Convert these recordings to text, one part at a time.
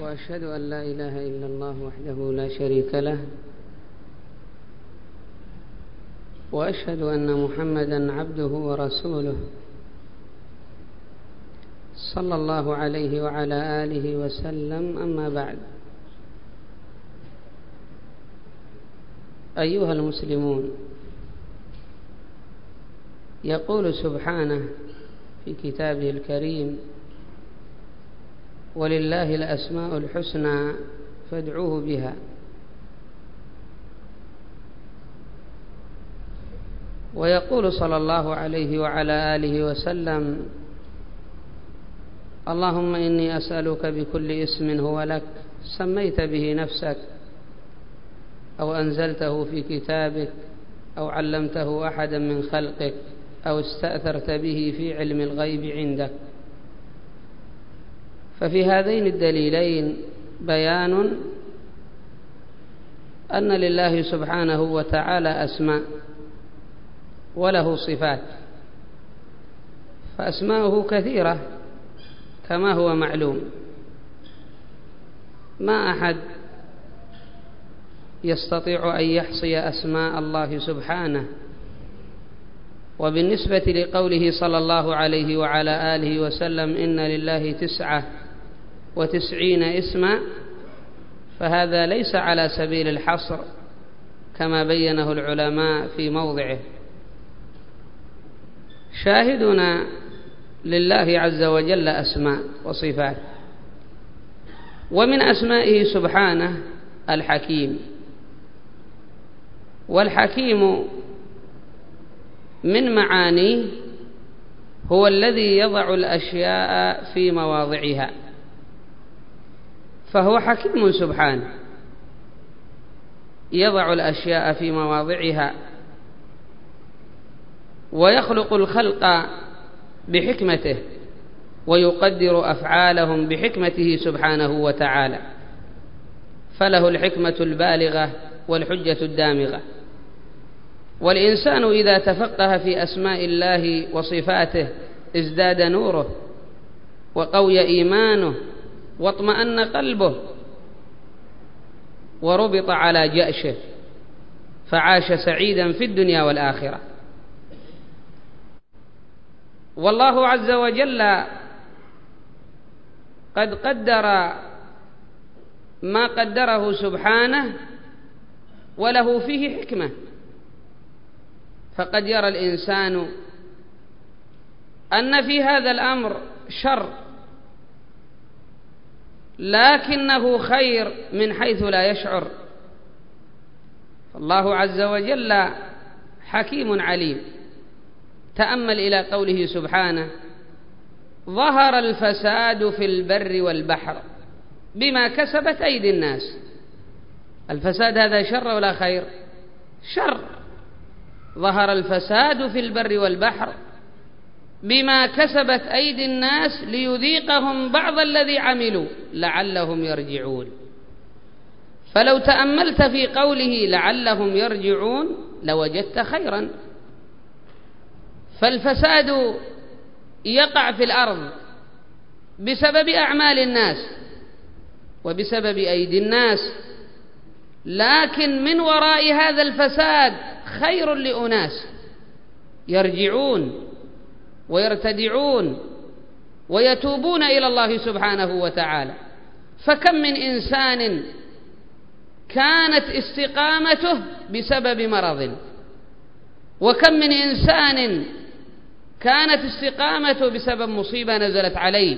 وأشهد أن لا إله إلا الله وحده لا شريك له وأشهد أن محمدا عبده ورسوله صلى الله عليه وعلى آله وسلم. أما بعد أيها المسلمون يقول سبحانه في كتابه الكريم ولله الأسماء الحسنى فادعوه بها. ويقول صلى الله عليه وعلى آله وسلم اللهم إني أسألك بكل اسم هو لك سميت به نفسك أو أنزلته في كتابك أو علمته أحدا من خلقك أو استأثرت به في علم الغيب عندك. ففي هذين الدليلين بيان أن لله سبحانه وتعالى أسماء وله صفات فأسماؤه كثيرة كما هو معلوم. ما أحد يستطيع أن يحصي أسماء الله سبحانه. وبالنسبة لقوله صلى الله عليه وعلى آله وسلم إن لله تسعة وتسعين اسما فهذا ليس على سبيل الحصر كما بينه العلماء في موضعه. شاهدنا لله عز وجل أسماء وصفات ومن أسمائه سبحانه الحكيم. والحكيم من معانيه هو الذي يضع الأشياء في مواضعها. فهو حكيم سبحانه. يضع الأشياء في مواضعها. ويخلق الخلق بحكمته. ويقدر أفعالهم بحكمته سبحانه وتعالى. فله الحكمة البالغة والحجة الدامغة. والإنسان إذا تفقه في أسماء الله وصفاته ازداد نوره وقوي إيمانه واطمأن قلبه وربط على جأشه فعاش سعيدا في الدنيا والآخرة. والله عز وجل قد قدر ما قدره سبحانه وله فيه حكمة. فقد يرى الإنسان أن في هذا الأمر شر لكنه خير من حيث لا يشعر. فالله عز وجل حكيم عليم. تأمل إلى قوله سبحانه ظهر الفساد في البر والبحر بما كسبت أيدي الناس. الفساد هذا شر ولا خير؟ شر. ظهر الفساد في البر والبحر بما كسبت أيدي الناس ليذيقهم بعض الذي عملوا لعلهم يرجعون. فلو تأملت في قوله لعلهم يرجعون لوجدت خيرا. فالفساد يقع في الأرض بسبب أعمال الناس وبسبب أيدي الناس. لكن من وراء هذا الفساد خير لأناس يرجعون. ويرتدعون ويتوبون إلى الله سبحانه وتعالى. فكم من إنسان كانت استقامته بسبب مرض؟ وكم من إنسان كانت استقامته بسبب مصيبة نزلت عليه؟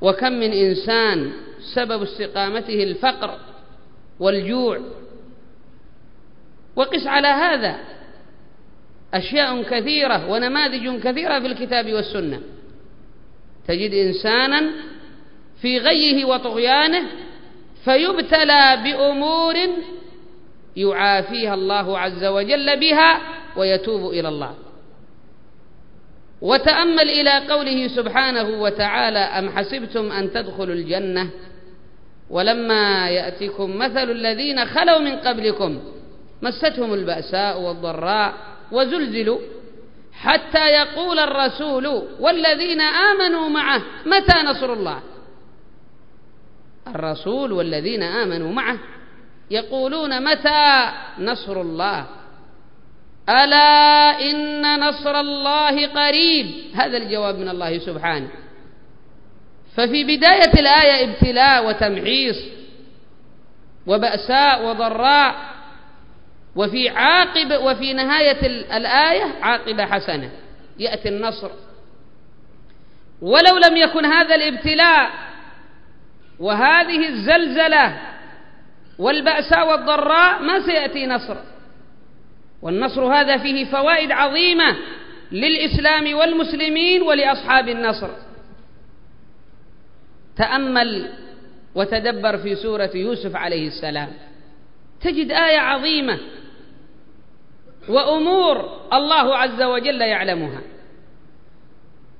وكم من إنسان سبب استقامته الفقر والجوع؟ وقس على هذا. أشياء كثيرة ونماذج كثيرة في الكتاب والسنة. تجد إنسانا في غيه وطغيانه فيبتلى بأمور يعافيها الله عز وجل بها ويتوب إلى الله. وتأمل إلى قوله سبحانه وتعالى أم حسبتم أن تدخلوا الجنة؟ ولما يأتكم مثل الذين خلوا من قبلكم مستهم البأساء والضراء وزلزلوا حتى يقول الرسول والذين آمنوا معه متى نصر الله؟ الرسول والذين آمنوا معه يقولون متى نصر الله؟ ألا إن نصر الله قريب؟ هذا الجواب من الله سبحانه. ففي بداية الآية ابتلاء وتمحيص وبأساء وضراء وفي عاقب وفي نهاية الآية عاقبة حسنة. يأتي النصر. ولو لم يكن هذا الابتلاء وهذه الزلزلة والبأساء والضراء ما سيأتي نصر. والنصر هذا فيه فوائد عظيمة للإسلام والمسلمين ولأصحاب النصر. تأمل وتدبر في سورة يوسف عليه السلام. تجد آية عظيمة وأمور الله عز وجل يعلمها.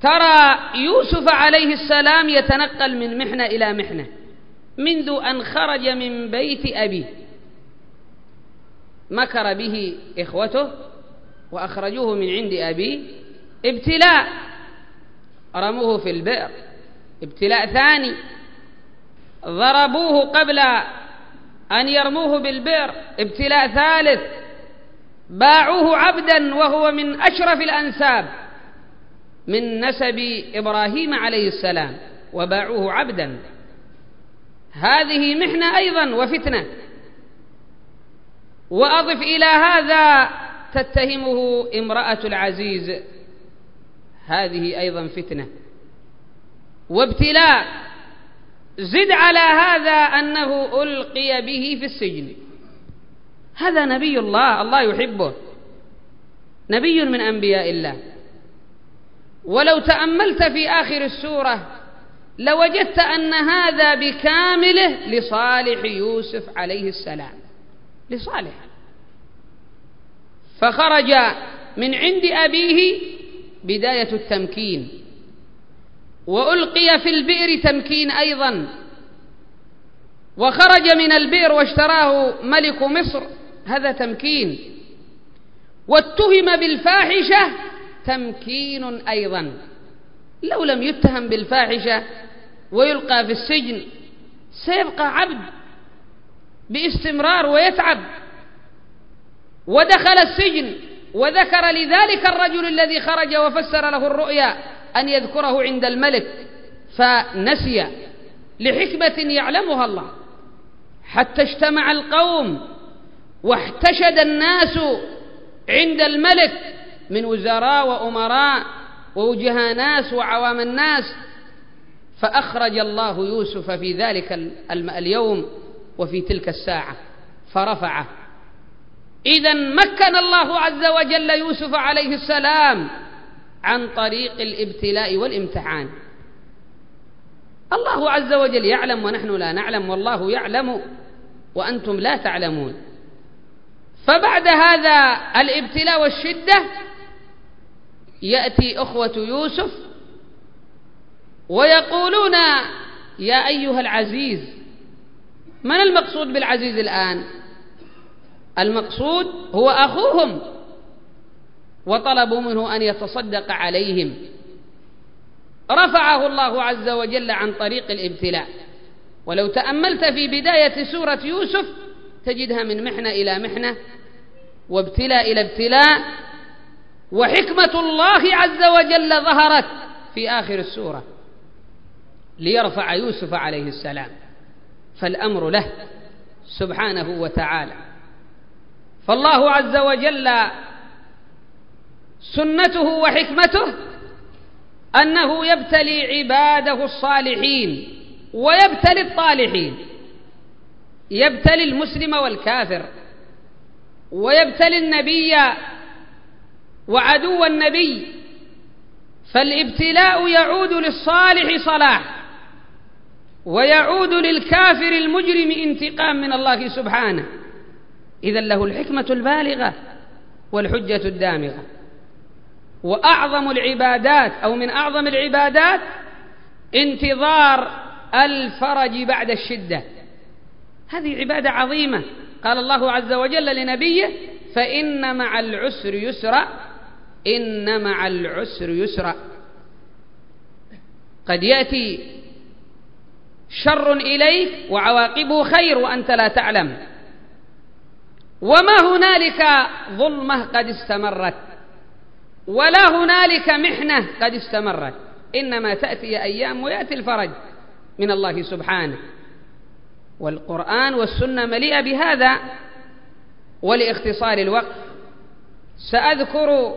ترى يوسف عليه السلام يتنقل من محنة إلى محنة منذ أن خرج من بيت أبيه. مكر به إخوته وأخرجوه من عند أبيه. ابتلاء رموه في البئر. ابتلاء ثاني ضربوه قبل أن يرموه بالبئر. ابتلاء ثالث باعوه عبدا وهو من أشرف الأنساب من نسب إبراهيم عليه السلام وباعوه عبدا. هذه محنة أيضا وفتنة. وأضف إلى هذا تتهمه امرأة العزيز. هذه أيضا فتنة. وابتلاء زد على هذا أنه ألقي به في السجن. هذا نبي الله الله يحبه. نبي من أنبياء الله. ولو تأملت في آخر السورة لوجدت أن هذا بكامله لصالح يوسف عليه السلام. لصالح. فخرج من عند أبيه بداية التمكين. وألقي في البئر تمكين أيضا. وخرج من البئر واشتراه ملك مصر. هذا تمكين. واتهم بالفاحشة تمكين أيضا. لو لم يتهم بالفاحشة ويلقى في السجن سيبقى عبد باستمرار ويتعب. ودخل السجن وذكر لذلك الرجل الذي خرج وفسر له الرؤيا أن يذكره عند الملك فنسي لحكمة يعلمها الله. حتى اجتمع القوم واحتشد الناس عند الملك من وزراء وأمراء ووجهاء ناس وعوام الناس فأخرج الله يوسف في ذلك اليوم وفي تلك الساعة فرفعه. إذا مكن الله عز وجل يوسف عليه السلام عن طريق الابتلاء والامتحان. الله عز وجل يعلم ونحن لا نعلم والله يعلم وأنتم لا تعلمون. فبعد هذا الابتلاء والشدة يأتي أخوة يوسف ويقولون يا أيها العزيز من المقصود بالعزيز الآن؟ المقصود هو أخوهم وطلبوا منه أن يتصدق عليهم. رفعه الله عز وجل عن طريق الابتلاء. ولو تأملت في بداية سورة يوسف تجدها من محنة إلى محنة. وابتلاء إلى ابتلاء وحكمة الله عز وجل ظهرت في آخر السورة. ليرفع يوسف عليه السلام فالأمر له سبحانه وتعالى. فالله عز وجل سنته وحكمته أنه يبتلي عباده الصالحين ويبتلي الطالحين يبتلي المسلم والكافر. ويبتلي النبي وعدو النبي فالابتلاء يعود للصالح صلاح ويعود للكافر المجرم انتقام من الله سبحانه. إذا له الحكمة البالغة والحجة الدامغة. وأعظم العبادات أو من أعظم العبادات انتظار الفرج بعد الشدة. هذه عبادة عظيمة. قال الله عز وجل لنبيه فإن مع العسر يسرا إن مع العسر يسرا. قد يأتي شر إليك وعواقبه خير وأنت لا تعلم. وما هنالك ظلمة قد استمرت ولا هنالك محنة قد استمرت. إنما تأتي أيام ويأتي الفرج من الله سبحانه. والقرآن والسنة مليئة بهذا ولاختصار الوقت. سأذكر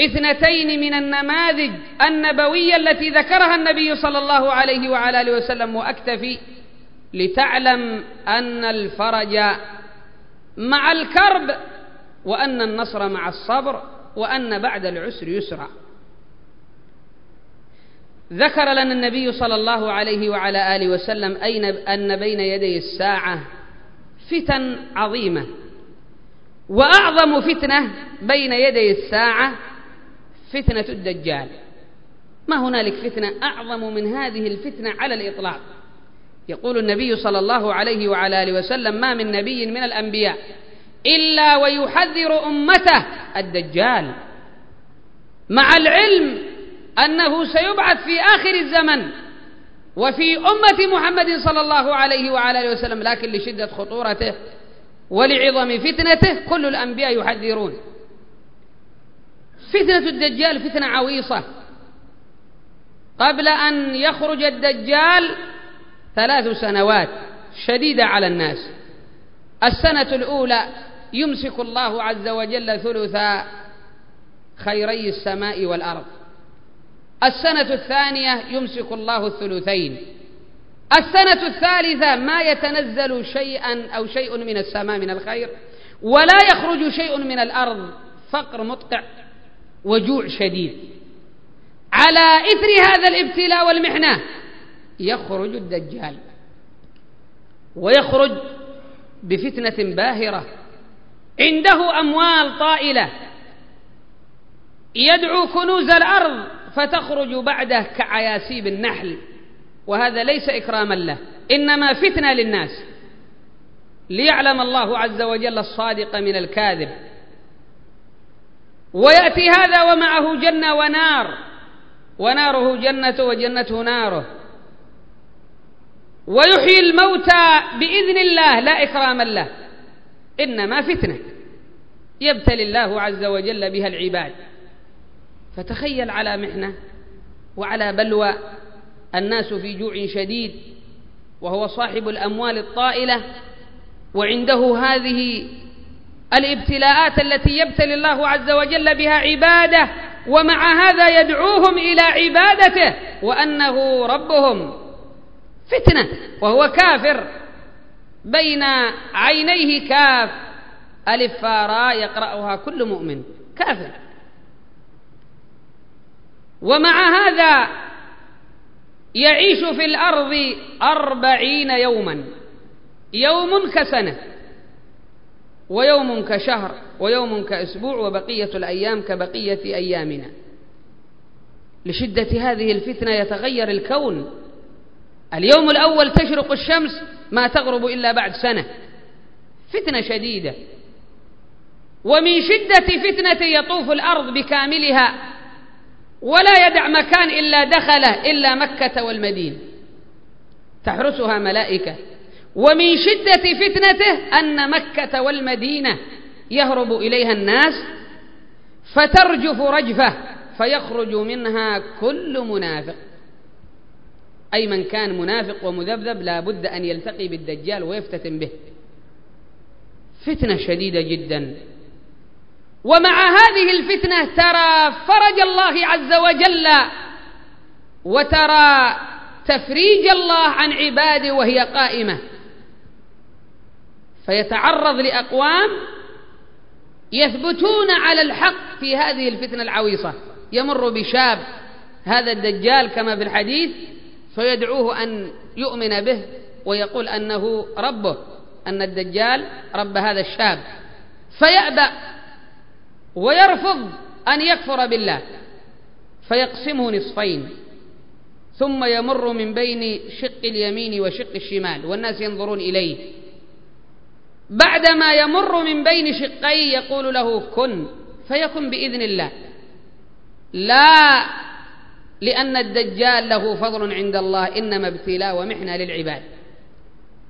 اثنتين من النماذج النبوية التي ذكرها النبي صلى الله عليه وعلى آله وسلم وأكتفي لتعلم أن الفرج مع الكرب وأن النصر مع الصبر وأن بعد العسر يسرا. ذكر لنا النبي صلى الله عليه وعلى آله وسلم أين أن بين يدي الساعة فتن عظيمة. وأعظم فتنة بين يدي الساعة فتنة الدجال. ما هنالك فتنة أعظم من هذه الفتنة على الإطلاق؟ يقول النبي صلى الله عليه وعلى آله وسلم ما من نبي من الأنبياء إلا ويحذر أمته الدجال. مع العلم أنه سيبعث في آخر الزمن وفي أمة محمد صلى الله عليه وعلى آله وسلم لكن لشدة خطورته ولعظم فتنته كل الأنبياء يحذرون. فتنة الدجال فتنة عويصة. قبل أن يخرج الدجال ثلاث سنوات شديدة على الناس. السنة الأولى يمسك الله عز وجل ثلث خيري السماء والأرض. السنة الثانية يمسك الله الثلثين. السنة الثالثة ما يتنزل شيئا أو شيء من السماء من الخير ولا يخرج شيء من الأرض فقر مطقع وجوع شديد. على إثر هذا الابتلاء والمحنة يخرج الدجال ويخرج بفتنة باهرة. عنده أموال طائلة يدعو كنوز الأرض فتخرج بعده كعياسيب النحل وهذا ليس إكراما له إنما فتنة للناس. ليعلم الله عز وجل الصادق من الكاذب. ويأتي هذا ومعه جنة ونار وناره جنة وجنته ناره. ويحيي الموتى بإذن الله لا إكراما له. إنما فتنة. يبتلي الله عز وجل بها العباد. فتخيل على محنة وعلى بلوى الناس في جوع شديد وهو صاحب الأموال الطائلة وعنده هذه الابتلاءات التي يبتلي الله عز وجل بها عباده ومع هذا يدعوهم إلى عبادته وأنه ربهم فتنة وهو كافر بين عينيه كاف ألف فاراء يقرأها كل مؤمن كافر ومع هذا يعيش في الأرض أربعين يوما يوم كسنة ويوم كشهر ويوم كأسبوع وبقية الأيام كبقية أيامنا. لشدة هذه الفتنة يتغير الكون. اليوم الأول تشرق الشمس ما تغرب إلا بعد سنة. فتنة شديدة. ومن شدة فتنة يطوف الأرض بكاملها ولا يدع مكان إلا دخله إلا مكة والمدينة. تحرسها ملائكة. ومن شدة فتنته أن مكة والمدينة يهرب إليها الناس فترجف رجفة فيخرج منها كل منافق. أي من كان منافق ومذبذب لا بد أن يلتقي بالدجال ويفتتن به. فتنة شديدة جدا. ومع هذه الفتنة ترى فرج الله عز وجل وترى تفريج الله عن عباده وهي قائمة. فيتعرض لأقوام يثبتون على الحق في هذه الفتنة العويصة. يمر بشاب هذا الدجال كما في الحديث فيدعوه أن يؤمن به ويقول أنه ربه أن الدجال رب هذا الشاب. فيأبى ويرفض أن يكفر بالله فيقسمه نصفين ثم يمر من بين شق اليمين وشق الشمال والناس ينظرون إليه. بعدما يمر من بين شقي يقول له كن فيكن بإذن الله. لا لأن الدجال له فضل عند الله إنما ابتلاء ومحنة للعباد.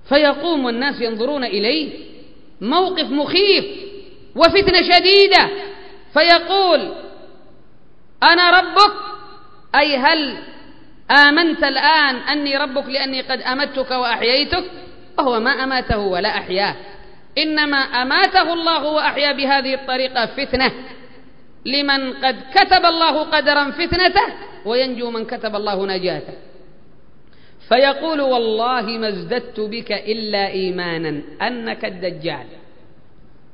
فيقوم الناس ينظرون إليه موقف مخيف وفتنة شديدة. فيقول أنا ربك؟ أي هل آمنت الآن أني ربك لأني قد أمتك وأحييتك؟ وهو ما أماته ولا أحياه. إنما أماته الله وأحيا بهذه الطريقة فتنة. لمن قد كتب الله قدرا فتنته وينجو من كتب الله نجاته. فيقول والله ما ازددت بك إلا إيمانا أنك الدجال.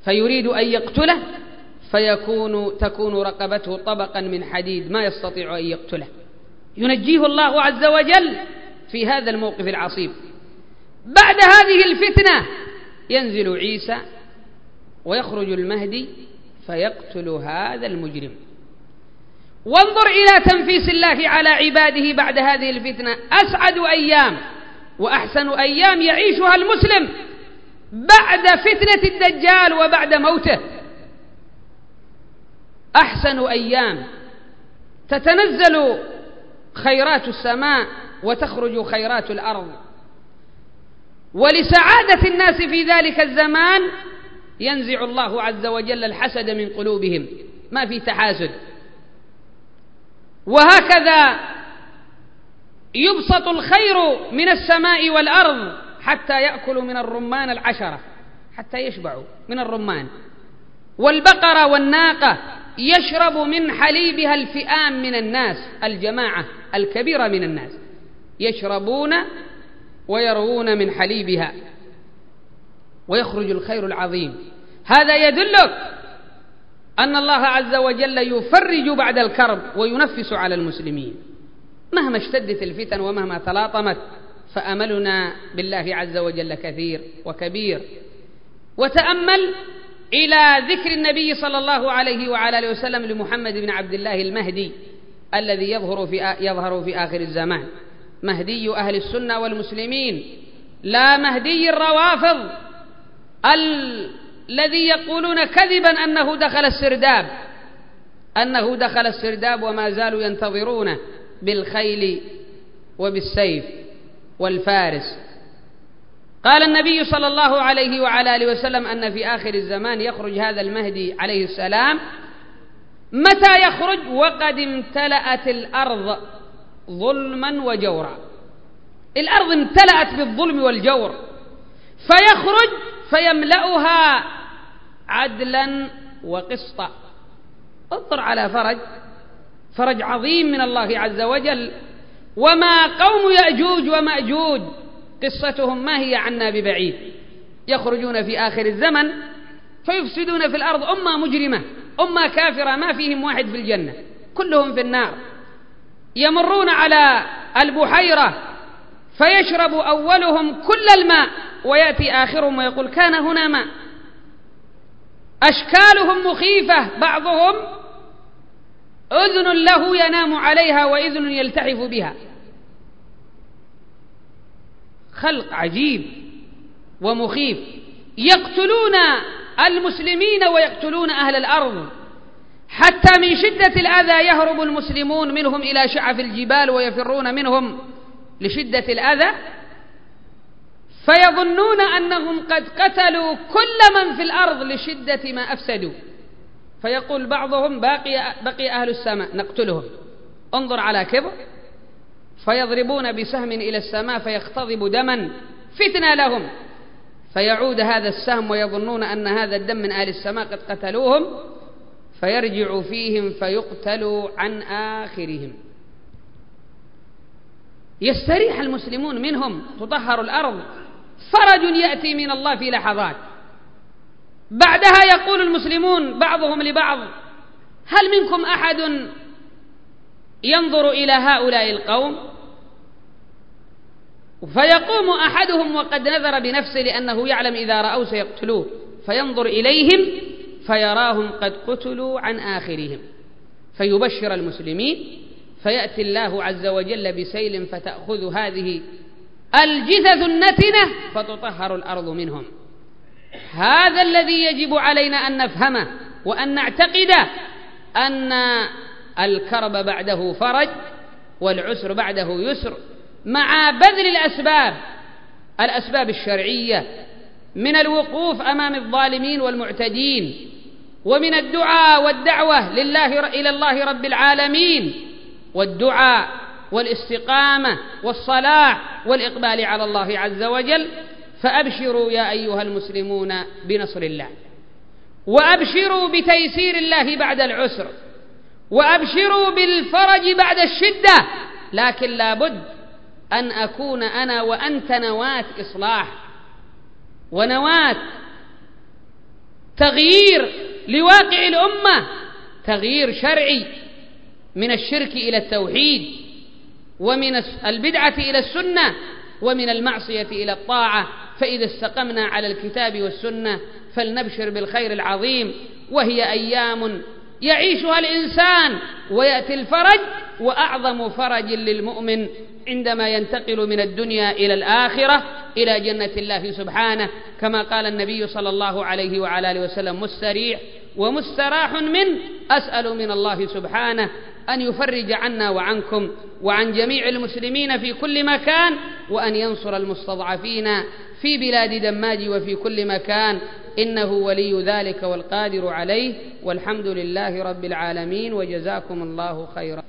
فيريد أن يقتله فيكون تكون رقبته طبقا من حديد ما يستطيع أن يقتله. ينجيه الله عز وجل في هذا الموقف العصيب. بعد هذه الفتنة ينزل عيسى ويخرج المهدي فيقتل هذا المجرم. وانظر إلى تنفيس الله على عباده بعد هذه الفتنة. أسعد أيام وأحسن أيام يعيشها المسلم بعد فتنة الدجال وبعد موته. أحسن أيام. تتنزل خيرات السماء وتخرج خيرات الأرض. ولسعادة الناس في ذلك الزمان ينزع الله عز وجل الحسد من قلوبهم. ما في تحاسد. وهكذا يبسط الخير من السماء والأرض حتى يأكلوا من الرمان العشرة. حتى يشبعوا من الرمان. والبقرة والناقة يشرب من حليبها الفئام من الناس الجماعة الكبيرة من الناس يشربون ويروون من حليبها ويخرج الخير العظيم. هذا يدلك أن الله عز وجل يفرج بعد الكرب وينفس على المسلمين. مهما اشتدت الفتن ومهما تلاطمت فأملنا بالله عز وجل كثير وكبير. وتأمل إلى ذكر النبي صلى الله عليه وعلى آله وسلم لمحمد بن عبد الله المهدي الذي يظهر في يظهر في آخر الزمان. مهدي أهل السنة والمسلمين. لا مهدي الروافض. الذي يقولون كذبا أنه دخل السرداب. أنه دخل السرداب وما زالوا ينتظرونه بالخيل وبالسيف والفارس. قال النبي صلى الله عليه وعلى آله وسلم أن في آخر الزمان يخرج هذا المهدي عليه السلام. متى يخرج؟ وقد امتلأت الأرض ظلما وجورا. الأرض امتلأت بالظلم والجور. فيخرج فيملأها عدلا وقسطا. انظر على فرج. فرج عظيم من الله عز وجل. وما قوم يأجوج ومأجوج. قصتهم ما هي عنا ببعيد. يخرجون في آخر الزمن فيفسدون في الأرض أمة مجرمة أمة كافرة ما فيهم واحد في الجنة. كلهم في النار. يمرون على البحيرة فيشرب أولهم كل الماء ويأتي آخرهم ويقول كان هنا ماء. أشكالهم مخيفة بعضهم أذن له ينام عليها وإذن يلتحف بها. خلق عجيب ومخيف. يقتلون المسلمين ويقتلون أهل الأرض. حتى من شدة الأذى يهرب المسلمون منهم إلى شعف الجبال ويفرون منهم لشدة الأذى. فيظنون أنهم قد قتلوا كل من في الأرض لشدة ما أفسدوا. فيقول بعضهم باقي, بقي أهل السماء نقتلهم. انظر على كبر. فيضربون بسهم إلى السماء فيختضب دما فتنة لهم. فيعود هذا السهم ويظنون أن هذا الدم من أهل السماء قد قتلوهم فيرجع فيهم فيقتلوا عن آخرهم. يستريح المسلمون منهم تطهر الأرض. فرج يأتي من الله في لحظات. بعدها يقول المسلمون بعضهم لبعض هل منكم أحد ينظر إلى هؤلاء القوم فيقوم أحدهم وقد نذر بنفسه لأنه يعلم إذا رأوا سيقتلوه فينظر إليهم فيراهم قد قتلوا عن آخرهم فيبشر المسلمين فيأتي الله عز وجل بسيل فتأخذ هذه الجثث النتنة فتطهر الأرض منهم. هذا الذي يجب علينا أن نفهمه وأن نعتقده أن الكرب بعده فرج والعسر بعده يسر. مع بذل الأسباب الأسباب الشرعية من الوقوف أمام الظالمين والمعتدين ومن الدعاء والدعوة لله إلى الله رب العالمين والدعاء والاستقامة والصلاح والإقبال على الله عز وجل. فأبشروا يا أيها المسلمون بنصر الله وأبشروا بتيسير الله بعد العسر. وأبشروا بالفرج بعد الشدة لكن لابد أن أكون أنا وأنت نواة إصلاح ونواة تغيير لواقع الأمة تغيير شرعي من الشرك إلى التوحيد ومن البدعة إلى السنة ومن المعصية إلى الطاعة. فإذا استقمنا على الكتاب والسنة فلنبشر بالخير العظيم وهي أيام يعيشها الإنسان ويأتي الفرج وأعظم فرج للمؤمن عندما ينتقل من الدنيا إلى الآخرة إلى جنة الله سبحانه كما قال النبي صلى الله عليه وعلى آله وسلم مستريح ومستراح من أسأل من الله سبحانه أن يفرج عنا وعنكم وعن جميع المسلمين في كل مكان وأن ينصر المستضعفين في بلاد دماج وفي كل مكان إنه ولي ذلك والقادر عليه والحمد لله رب العالمين وجزاكم الله خيرا.